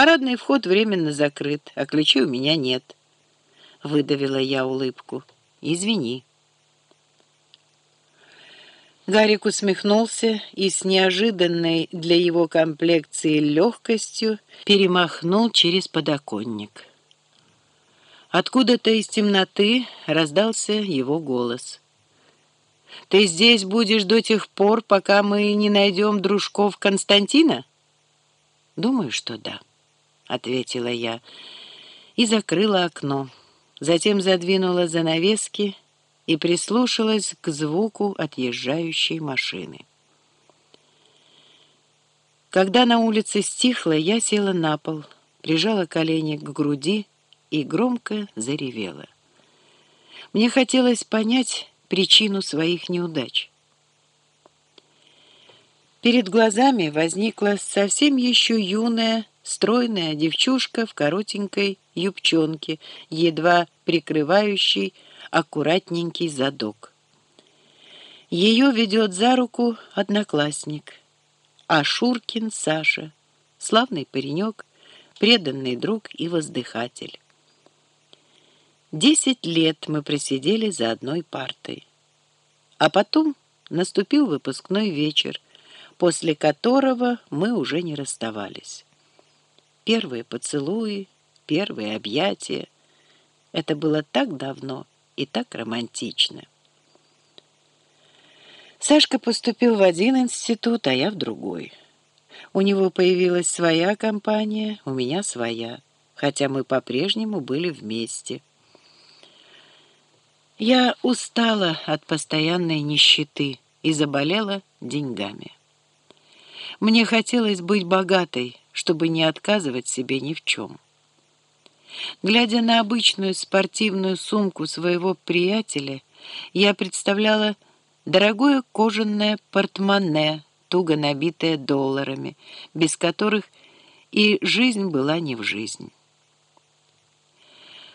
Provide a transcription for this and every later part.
Парадный вход временно закрыт, а ключей у меня нет. Выдавила я улыбку. Извини. Гарик усмехнулся и с неожиданной для его комплекции легкостью перемахнул через подоконник. Откуда-то из темноты раздался его голос. «Ты здесь будешь до тех пор, пока мы не найдем дружков Константина?» «Думаю, что да», — ответила я и закрыла окно. Затем задвинула занавески и прислушалась к звуку отъезжающей машины. Когда на улице стихло, я села на пол, прижала колени к груди и громко заревела. Мне хотелось понять причину своих неудач. Перед глазами возникла совсем еще юная, стройная девчушка в коротенькой юбчонке, едва прикрывающей аккуратненький задок. Ее ведет за руку одноклассник, а Шуркин Саша, славный паренек, преданный друг и воздыхатель. Десять лет мы просидели за одной партой. А потом наступил выпускной вечер, после которого мы уже не расставались. Первые поцелуи, первые объятия. Это было так давно и так романтично. Сашка поступил в один институт, а я в другой. У него появилась своя компания, у меня своя, хотя мы по-прежнему были вместе. Я устала от постоянной нищеты и заболела деньгами. Мне хотелось быть богатой, чтобы не отказывать себе ни в чем. Глядя на обычную спортивную сумку своего приятеля, я представляла дорогое кожаное портмоне, туго набитое долларами, без которых и жизнь была не в жизнь.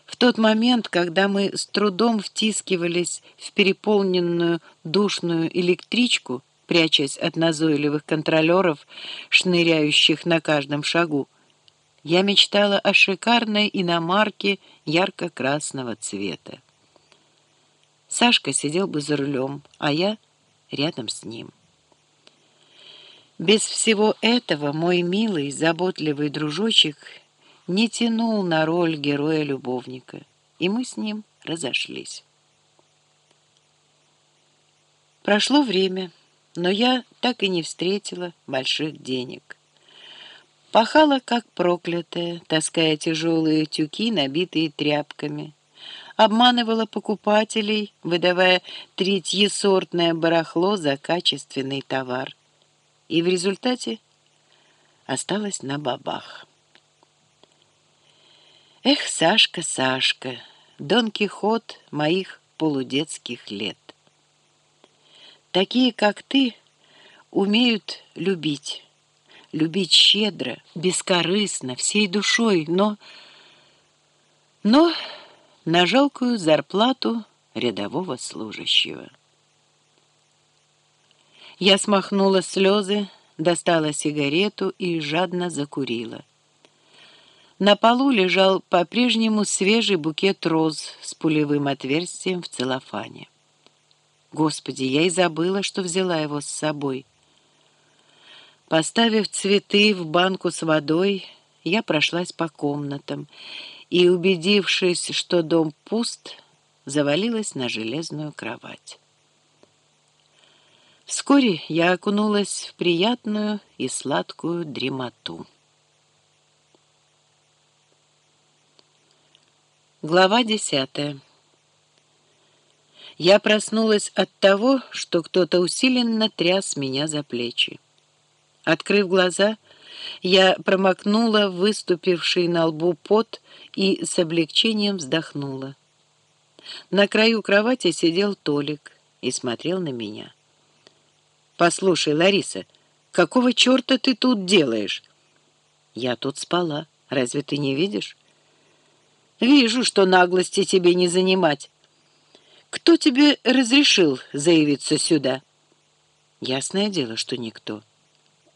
В тот момент, когда мы с трудом втискивались в переполненную душную электричку, прячась от назойливых контролеров, шныряющих на каждом шагу, я мечтала о шикарной иномарке ярко-красного цвета. Сашка сидел бы за рулем, а я рядом с ним. Без всего этого мой милый, заботливый дружочек не тянул на роль героя-любовника, и мы с ним разошлись. Прошло время, но я так и не встретила больших денег. Пахала, как проклятая, таская тяжелые тюки, набитые тряпками. Обманывала покупателей, выдавая третьесортное барахло за качественный товар. И в результате осталась на бабах. Эх, Сашка, Сашка, Дон Кихот моих полудетских лет. Такие, как ты, умеют любить любить щедро, бескорыстно, всей душой, но... но на жалкую зарплату рядового служащего. Я смахнула слезы, достала сигарету и жадно закурила. На полу лежал по-прежнему свежий букет роз с пулевым отверстием в целлофане. Господи, я и забыла, что взяла его с собой — Поставив цветы в банку с водой, я прошлась по комнатам и, убедившись, что дом пуст, завалилась на железную кровать. Вскоре я окунулась в приятную и сладкую дремоту. Глава десятая. Я проснулась от того, что кто-то усиленно тряс меня за плечи. Открыв глаза, я промокнула выступивший на лбу пот и с облегчением вздохнула. На краю кровати сидел Толик и смотрел на меня. «Послушай, Лариса, какого черта ты тут делаешь?» «Я тут спала. Разве ты не видишь?» «Вижу, что наглости тебе не занимать. Кто тебе разрешил заявиться сюда?» «Ясное дело, что никто».